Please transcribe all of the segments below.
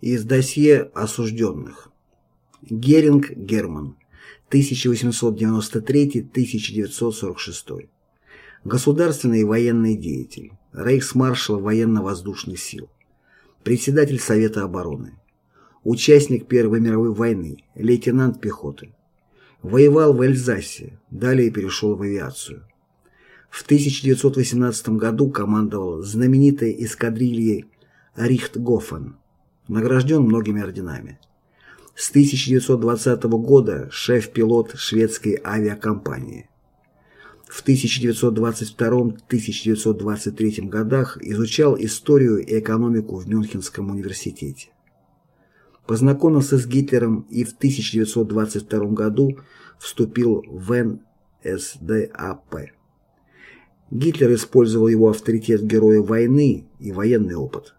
Из досье осужденных. Геринг Герман, 1893-1946. Государственный и военный деятель, рейхсмаршал военно-воздушных сил, председатель Совета обороны, участник Первой мировой войны, лейтенант пехоты. Воевал в Эльзасе, далее перешел в авиацию. В 1918 году командовал знаменитой эскадрильей Рихтгофен, награжден многими орденами. С 1920 года шеф-пилот шведской авиакомпании. В 1922-1923 годах изучал историю и экономику в Мюнхенском университете. Познакомился с Гитлером и в 1922 году вступил в НСДАП. Гитлер использовал его авторитет героя войны и военный опыт.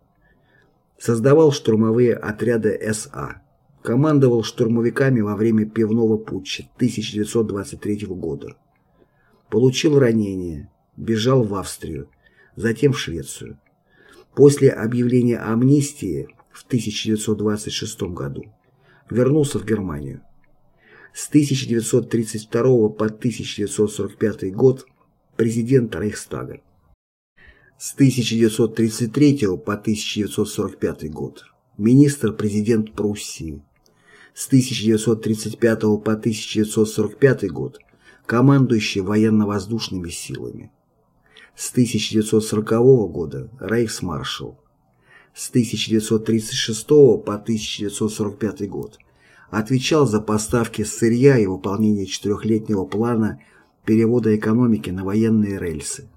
Создавал штурмовые отряды СА. Командовал штурмовиками во время пивного путча 1923 года. Получил ранение, бежал в Австрию, затем в Швецию. После объявления амнистии в 1926 году вернулся в Германию. С 1932 по 1945 год президент Рейхстага. С 1933 по 1945 год министр-президент Пруссии. С 1935 по 1945 год командующий военно-воздушными силами. С 1940 года рейхсмаршал. С 1936 по 1945 год отвечал за поставки сырья и выполнение четырехлетнего плана перевода экономики на военные рельсы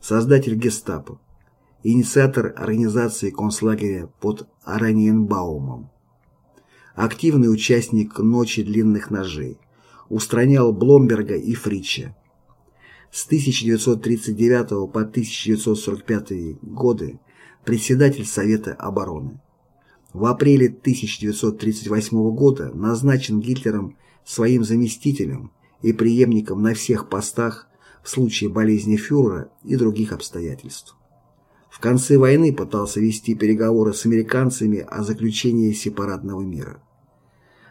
создатель гестапо, инициатор организации концлагеря под Ораниенбаумом, активный участник «Ночи длинных ножей», устранял Бломберга и Фрича. С 1939 по 1945 годы председатель Совета обороны. В апреле 1938 года назначен Гитлером своим заместителем и преемником на всех постах в случае болезни фюрера и других обстоятельств. В конце войны пытался вести переговоры с американцами о заключении сепаратного мира.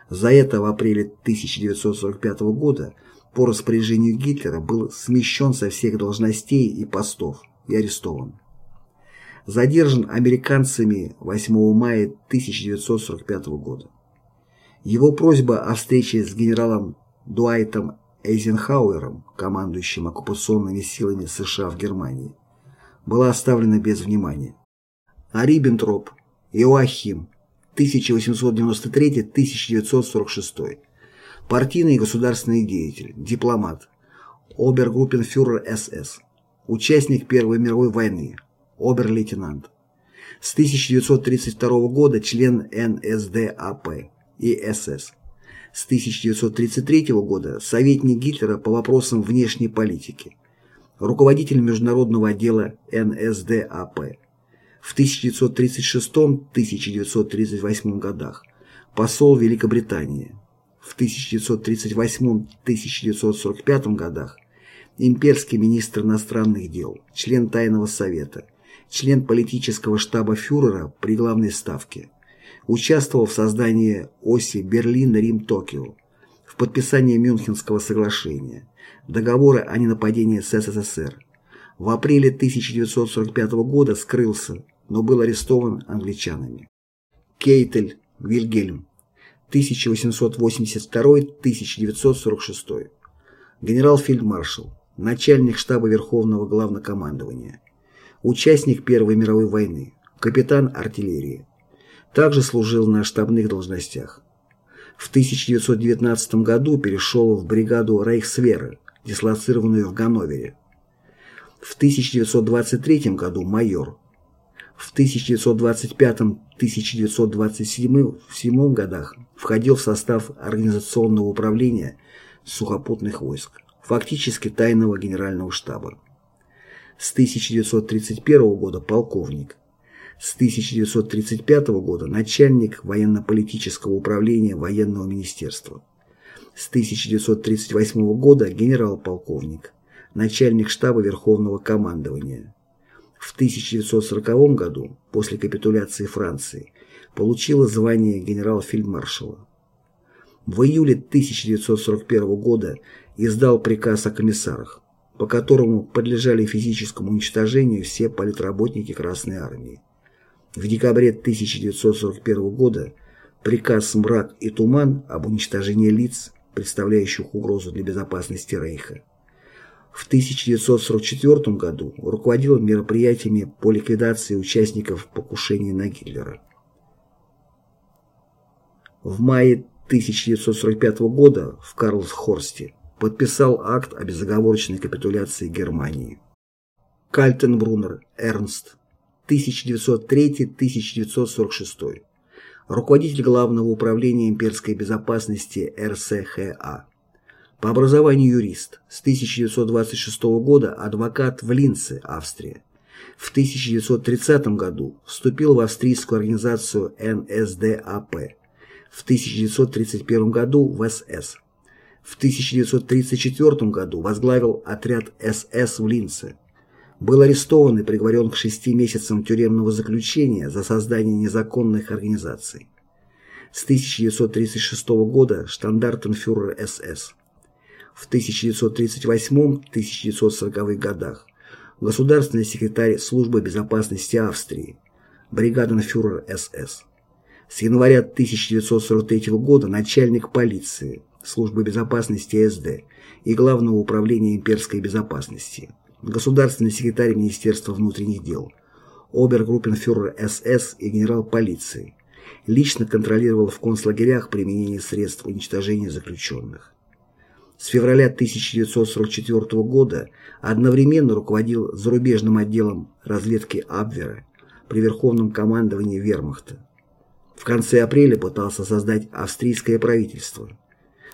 За это в апреле 1945 года по распоряжению Гитлера был смещен со всех должностей и постов и арестован. Задержан американцами 8 мая 1945 года. Его просьба о встрече с генералом Дуайтом Эйзенхауэром, командующим оккупационными силами США в Германии, была оставлена без внимания. А Риббентроп Иоахим 1893-1946 партийный и государственный деятель, дипломат, обергруппенфюрер СС, участник Первой мировой войны, обер-лейтенант. С 1932 года член НСДАП и СС с 1933 года советник Гитлера по вопросам внешней политики, руководитель международного отдела НСДАП. В 1936-1938 годах посол Великобритании. В 1938-1945 годах имперский министр иностранных дел, член Тайного совета, член политического штаба фюрера при главной ставке участвовал в создании оси Берлин-Рим-Токио, в подписании Мюнхенского соглашения, договора о ненападении с СССР. В апреле 1945 года скрылся, но был арестован англичанами. Кейтель Вильгельм, 1882-1946. Генерал-фельдмаршал, начальник штаба Верховного Главнокомандования, участник Первой мировой войны, капитан артиллерии. Также служил на штабных должностях. В 1919 году перешел в бригаду Рейхсвера, дислоцированную в Ганновере. В 1923 году майор. В 1925-1927 годах входил в состав организационного управления сухопутных войск, фактически тайного генерального штаба. С 1931 года полковник. С 1935 года начальник военно-политического управления военного министерства. С 1938 года генерал-полковник, начальник штаба Верховного командования. В 1940 году, после капитуляции Франции, получила звание генерал-фельдмаршала. В июле 1941 года издал приказ о комиссарах, по которому подлежали физическому уничтожению все политработники Красной Армии. В декабре 1941 года приказ «Мрак и туман» об уничтожении лиц, представляющих угрозу для безопасности Рейха. В 1944 году руководил мероприятиями по ликвидации участников покушения на Гитлера. В мае 1945 года в Карлсхорсте подписал акт о безоговорочной капитуляции Германии. Кальтенбруннер Эрнст, 1903-1946. Руководитель Главного управления имперской безопасности РСХА. По образованию юрист. С 1926 года адвокат в Линце, Австрия. В 1930 году вступил в австрийскую организацию НСДАП. В 1931 году в СС. В 1934 году возглавил отряд СС в Линце. Был арестован и приговорен к шести месяцам тюремного заключения за создание незаконных организаций. С 1936 года штандартенфюрер СС. В 1938-1940 годах государственный секретарь Службы безопасности Австрии, бригаденфюрер СС. С января 1943 года начальник полиции, Службы безопасности СД и Главного управления имперской безопасности, государственный секретарь Министерства внутренних дел, обергруппенфюрер СС и генерал полиции, лично контролировал в концлагерях применение средств уничтожения заключенных. С февраля 1944 года одновременно руководил зарубежным отделом разведки Абвера при Верховном командовании Вермахта. В конце апреля пытался создать австрийское правительство –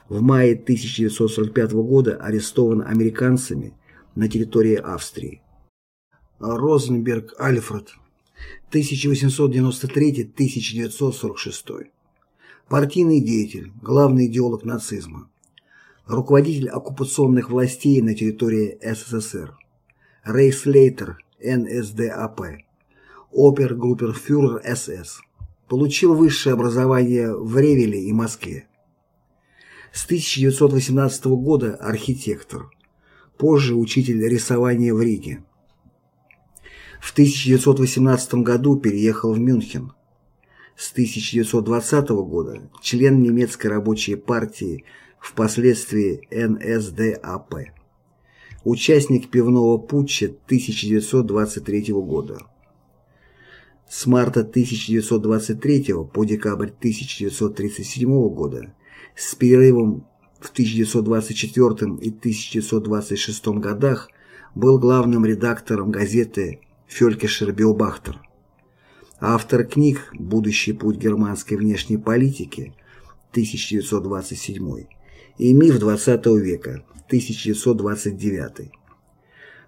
в мае 1945 года арестован американцами на территории Австрии. Розенберг Альфред, 1893-1946. Партийный деятель, главный идеолог нацизма. Руководитель оккупационных властей на территории СССР. Рейхслейтер НСДАП. Опергрупперфюрер СС. Получил высшее образование в Ревеле и Москве. С 1918 года архитектор, позже учитель рисования в Риге. В 1918 году переехал в Мюнхен. С 1920 года член немецкой рабочей партии, впоследствии НСДАП. Участник пивного путча 1923 года. С марта 1923 по декабрь 1937 года с перерывом в 1924 и 1926 годах был главным редактором газеты «Фелькешер Биобахтер». Автор книг «Будущий путь германской внешней политики» 1927 и «Миф XX века» 1929.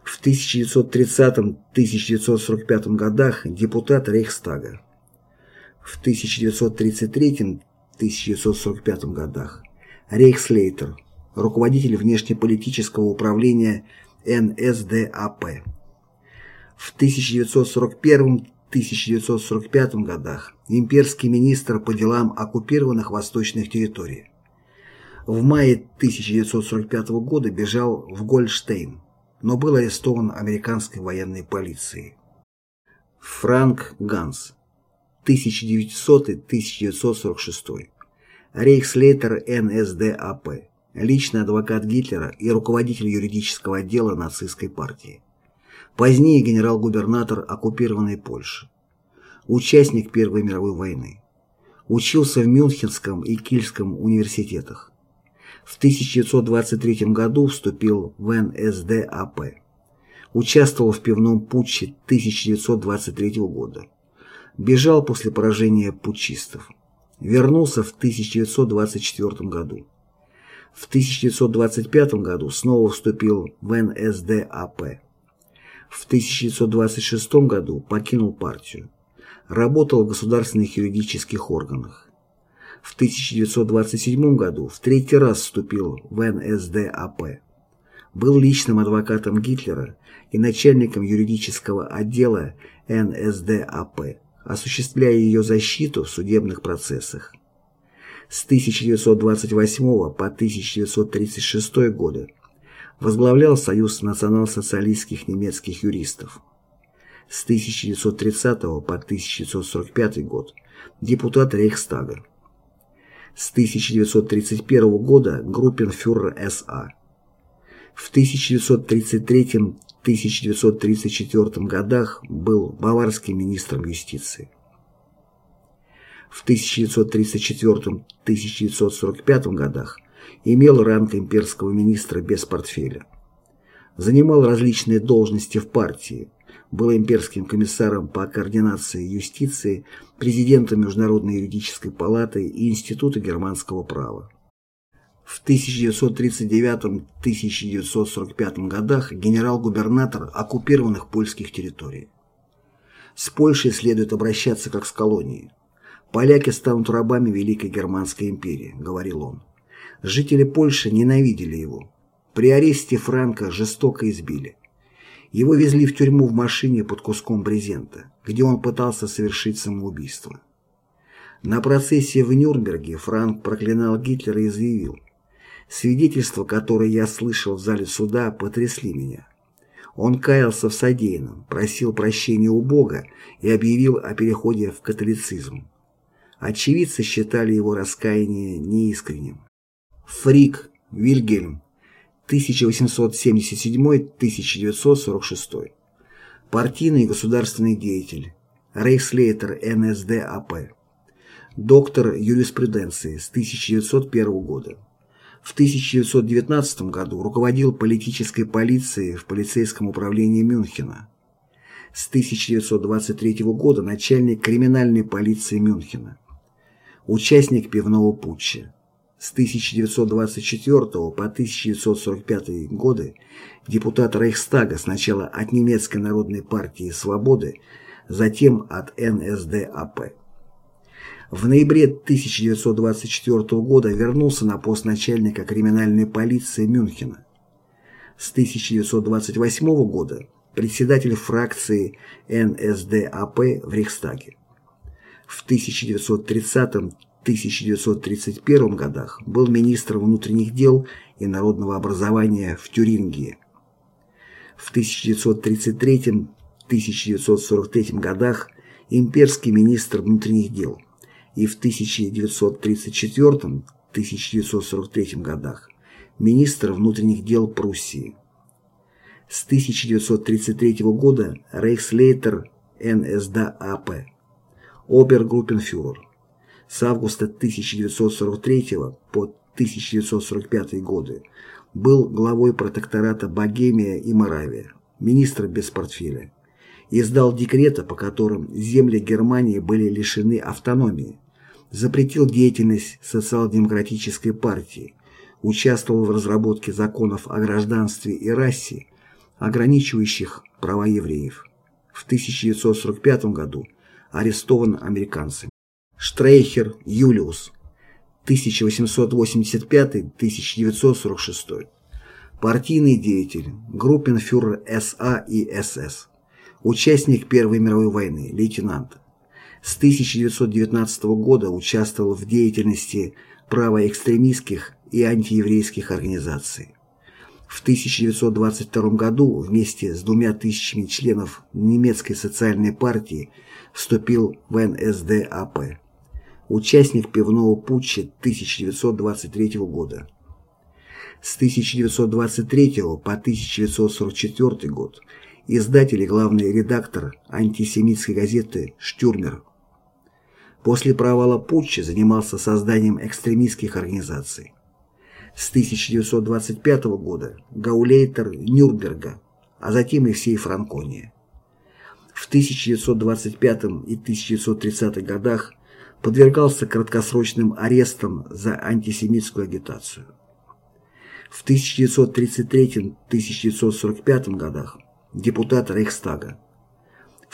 В 1930-1945 годах депутат Рейхстага. В 1933 1945 годах, Рейхслейтер, руководитель внешнеполитического управления НСДАП. В 1941-1945 годах имперский министр по делам оккупированных восточных территорий. В мае 1945 года бежал в Гольштейн, но был арестован американской военной полицией. Франк Ганс 1900-1946. Рейхслейтер НСДАП. Личный адвокат Гитлера и руководитель юридического отдела нацистской партии. Позднее генерал-губернатор оккупированной Польши. Участник Первой мировой войны. Учился в Мюнхенском и Кильском университетах. В 1923 году вступил в НСДАП. Участвовал в пивном путче 1923 года бежал после поражения путчистов. Вернулся в 1924 году. В 1925 году снова вступил в НСДАП. В 1926 году покинул партию. Работал в государственных юридических органах. В 1927 году в третий раз вступил в НСДАП. был личным адвокатом Гитлера и начальником юридического отдела НСДАП, осуществляя ее защиту в судебных процессах. С 1928 по 1936 годы возглавлял Союз национал-социалистских немецких юристов. С 1930 по 1945 год депутат Рейхстага. С 1931 года группенфюрер СА. В 1933-1934 годах был баварским министром юстиции. В 1934-1945 годах имел ранг имперского министра без портфеля. Занимал различные должности в партии, был имперским комиссаром по координации юстиции, президентом Международной юридической палаты и Института германского права. В 1939-1945 годах генерал-губернатор оккупированных польских территорий. С Польшей следует обращаться как с колонией. «Поляки станут рабами Великой Германской империи», — говорил он. Жители Польши ненавидели его. При аресте Франка жестоко избили. Его везли в тюрьму в машине под куском брезента, где он пытался совершить самоубийство. На процессе в Нюрнберге Франк проклинал Гитлера и заявил, «Свидетельства, которые я слышал в зале суда, потрясли меня». Он каялся в содеянном, просил прощения у Бога и объявил о переходе в католицизм. Очевидцы считали его раскаяние неискренним. Фрик Вильгельм 1877-1946. Партийный и государственный деятель. Рейхслейтер НСДАП. Доктор юриспруденции с 1901 года. В 1919 году руководил политической полицией в полицейском управлении Мюнхена. С 1923 года начальник криминальной полиции Мюнхена. Участник пивного путча. С 1924 по 1945 годы депутат Рейхстага сначала от Немецкой народной партии «Свободы», затем от НСДАП. В ноябре 1924 года вернулся на пост начальника криминальной полиции Мюнхена. С 1928 года председатель фракции НСДАП в Рейхстаге. В 1930 1931 годах был министром внутренних дел и народного образования в Тюрингии. В 1933-1943 годах имперский министр внутренних дел и в 1934-1943 годах министр внутренних дел Пруссии. С 1933 года рейхслейтер НСДАП, обергруппенфюрер с августа 1943 по 1945 годы был главой протектората Богемия и Моравия, министр без портфеля. Издал декреты, по которым земли Германии были лишены автономии, запретил деятельность социал-демократической партии, участвовал в разработке законов о гражданстве и расе, ограничивающих права евреев. В 1945 году арестован американцами. Штрейхер Юлиус 1885-1946 Партийный деятель, группенфюрер СА и СС Участник Первой мировой войны, лейтенант С 1919 года участвовал в деятельности правоэкстремистских и антиеврейских организаций. В 1922 году вместе с двумя тысячами членов немецкой социальной партии вступил в НСДАП участник пивного путча 1923 года. С 1923 по 1944 год издатель и главный редактор антисемитской газеты «Штюрмер». После провала путча занимался созданием экстремистских организаций. С 1925 года гаулейтер Нюрнберга, а затем и всей Франконии. В 1925 и 1930 годах подвергался краткосрочным арестам за антисемитскую агитацию. В 1933-1945 годах депутат Рейхстага.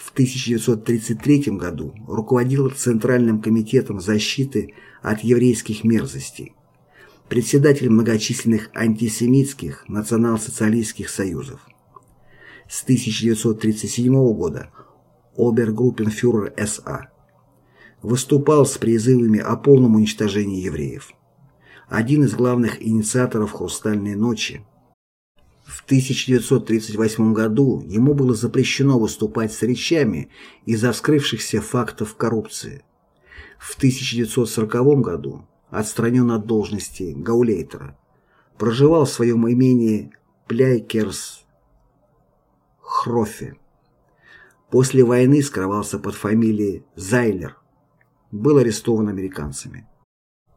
В 1933 году руководил Центральным комитетом защиты от еврейских мерзостей. председатель многочисленных антисемитских национал-социалистских союзов. С 1937 года обергруппенфюрер СА. Выступал с призывами о полном уничтожении евреев. Один из главных инициаторов «Хрустальной ночи». В 1938 году ему было запрещено выступать с речами из-за вскрывшихся фактов коррупции. В 1940 году отстранен от должности гаулейтера. Проживал в своем имении Пляйкерс Хрофе. После войны скрывался под фамилией Зайлер. Был арестован американцами.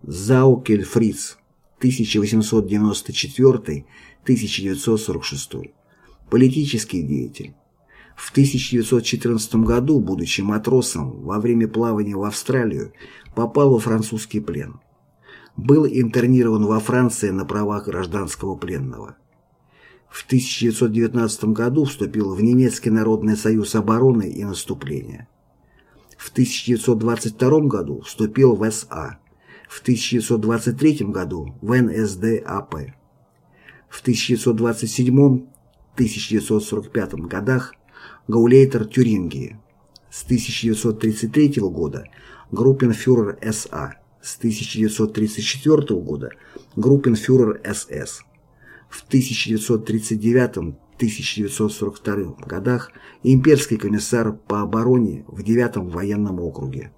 Заукель Фриц, 1894-1946. Политический деятель. В 1914 году, будучи матросом, во время плавания в Австралию, попал во французский плен. Был интернирован во Франции на правах гражданского пленного. В 1919 году вступил в Немецкий народный союз обороны и наступления. В 1922 году вступил в СА. В 1923 году в НСДАП. В 1927-1945 годах Гаулейтер Тюрингии. С 1933 года группенфюрер СА. С 1934 года группенфюрер СС в 1939-1942 годах имперский комиссар по обороне в 9 военном округе.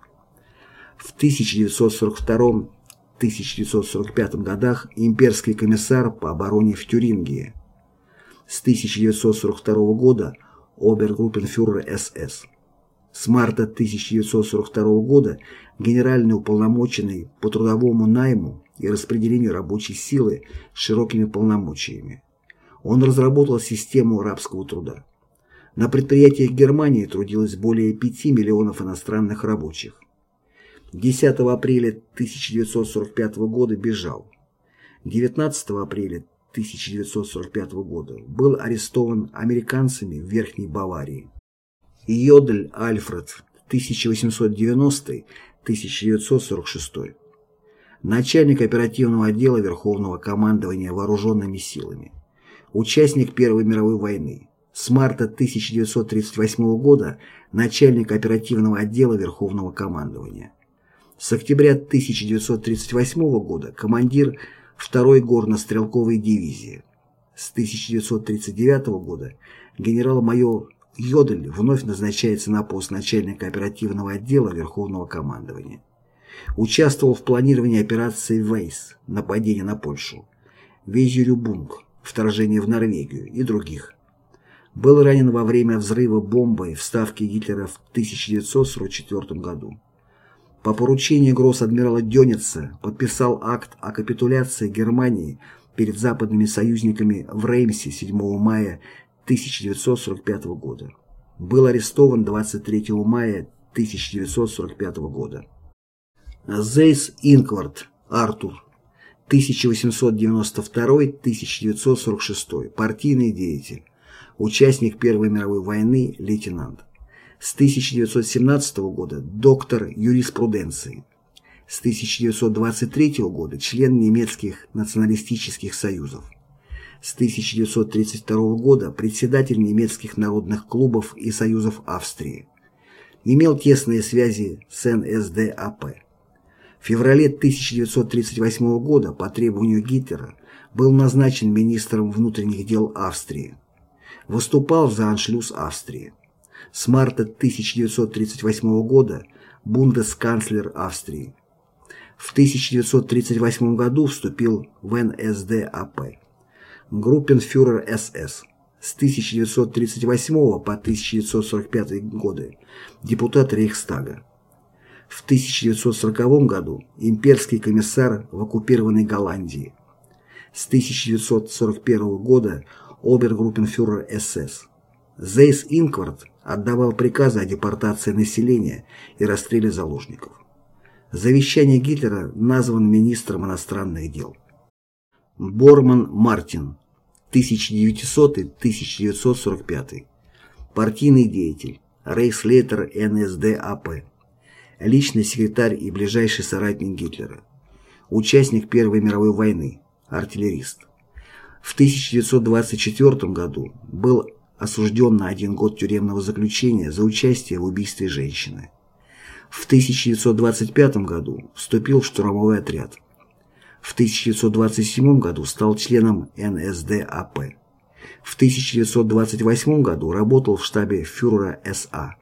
В 1942-1945 годах имперский комиссар по обороне в Тюрингии. С 1942 года обергруппенфюрер СС. С марта 1942 года генеральный уполномоченный по трудовому найму и распределению рабочей силы с широкими полномочиями. Он разработал систему рабского труда. На предприятиях Германии трудилось более 5 миллионов иностранных рабочих. 10 апреля 1945 года бежал. 19 апреля 1945 года был арестован американцами в Верхней Баварии. Йодль Альфред, 1890-1946 начальник оперативного отдела Верховного командования Вооруженными силами, участник Первой мировой войны, с марта 1938 года начальник оперативного отдела Верховного командования, с октября 1938 года командир 2-й горно-стрелковой дивизии, с 1939 года генерал-майор Йодель вновь назначается на пост начальника оперативного отдела Верховного командования. Участвовал в планировании операции «Вейс» – нападения на Польшу, «Везюрюбунг» – вторжение в Норвегию и других. Был ранен во время взрыва бомбы в Ставке Гитлера в 1944 году. По поручению гросс-адмирала Дёница подписал акт о капитуляции Германии перед западными союзниками в Реймсе 7 мая 1945 года. Был арестован 23 мая 1945 года. Зейс Инквард, Артур, 1892-1946, партийный деятель, участник Первой мировой войны, лейтенант. С 1917 года доктор юриспруденции. С 1923 года член немецких националистических союзов. С 1932 года председатель немецких народных клубов и союзов Австрии. Имел тесные связи с НСДАП. В феврале 1938 года по требованию Гитлера был назначен министром внутренних дел Австрии. Выступал за аншлюз Австрии. С марта 1938 года бундесканцлер Австрии. В 1938 году вступил в НСДАП. Группенфюрер СС. С 1938 по 1945 годы депутат Рейхстага. В 1940 году имперский комиссар в оккупированной Голландии. С 1941 года обергруппенфюрер СС. Зейс Инквард отдавал приказы о депортации населения и расстреле заложников. Завещание Гитлера назван министром иностранных дел. Борман Мартин, 1900-1945. Партийный деятель, рейхслейтер НСДАП личный секретарь и ближайший соратник Гитлера. участник Первой мировой войны, артиллерист. В 1924 году был осужден на один год тюремного заключения за участие в убийстве женщины. В 1925 году вступил в штурмовой отряд. В 1927 году стал членом НСДАП. В 1928 году работал в штабе фюрера СА,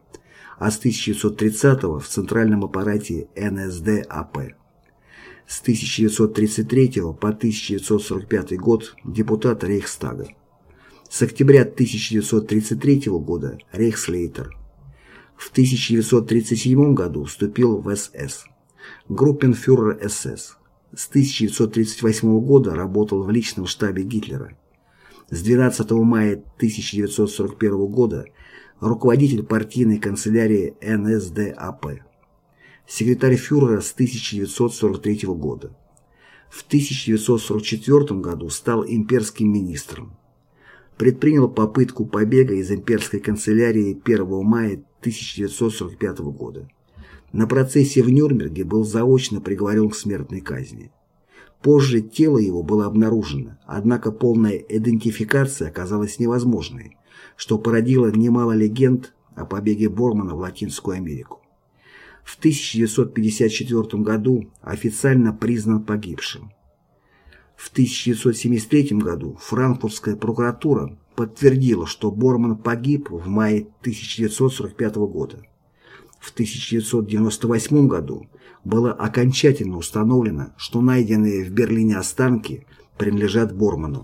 а с 1930 в центральном аппарате НСДАП. С 1933 по 1945 год депутат Рейхстага. С октября 1933 года рейхслейтер. В 1937 году вступил в СС. Группенфюрер СС. С 1938 года работал в личном штабе Гитлера. С 12 мая 1941 года руководитель партийной канцелярии НСДАП секретарь фюрера с 1943 года. В 1944 году стал имперским министром. Предпринял попытку побега из имперской канцелярии 1 мая 1945 года. На процессе в Нюрнберге был заочно приговорен к смертной казни. Позже тело его было обнаружено, однако полная идентификация оказалась невозможной, что породило немало легенд о побеге Бормана в Латинскую Америку в 1954 году официально признан погибшим. В 1973 году франкфуртская прокуратура подтвердила, что Борман погиб в мае 1945 года. В 1998 году было окончательно установлено, что найденные в Берлине останки принадлежат Борману.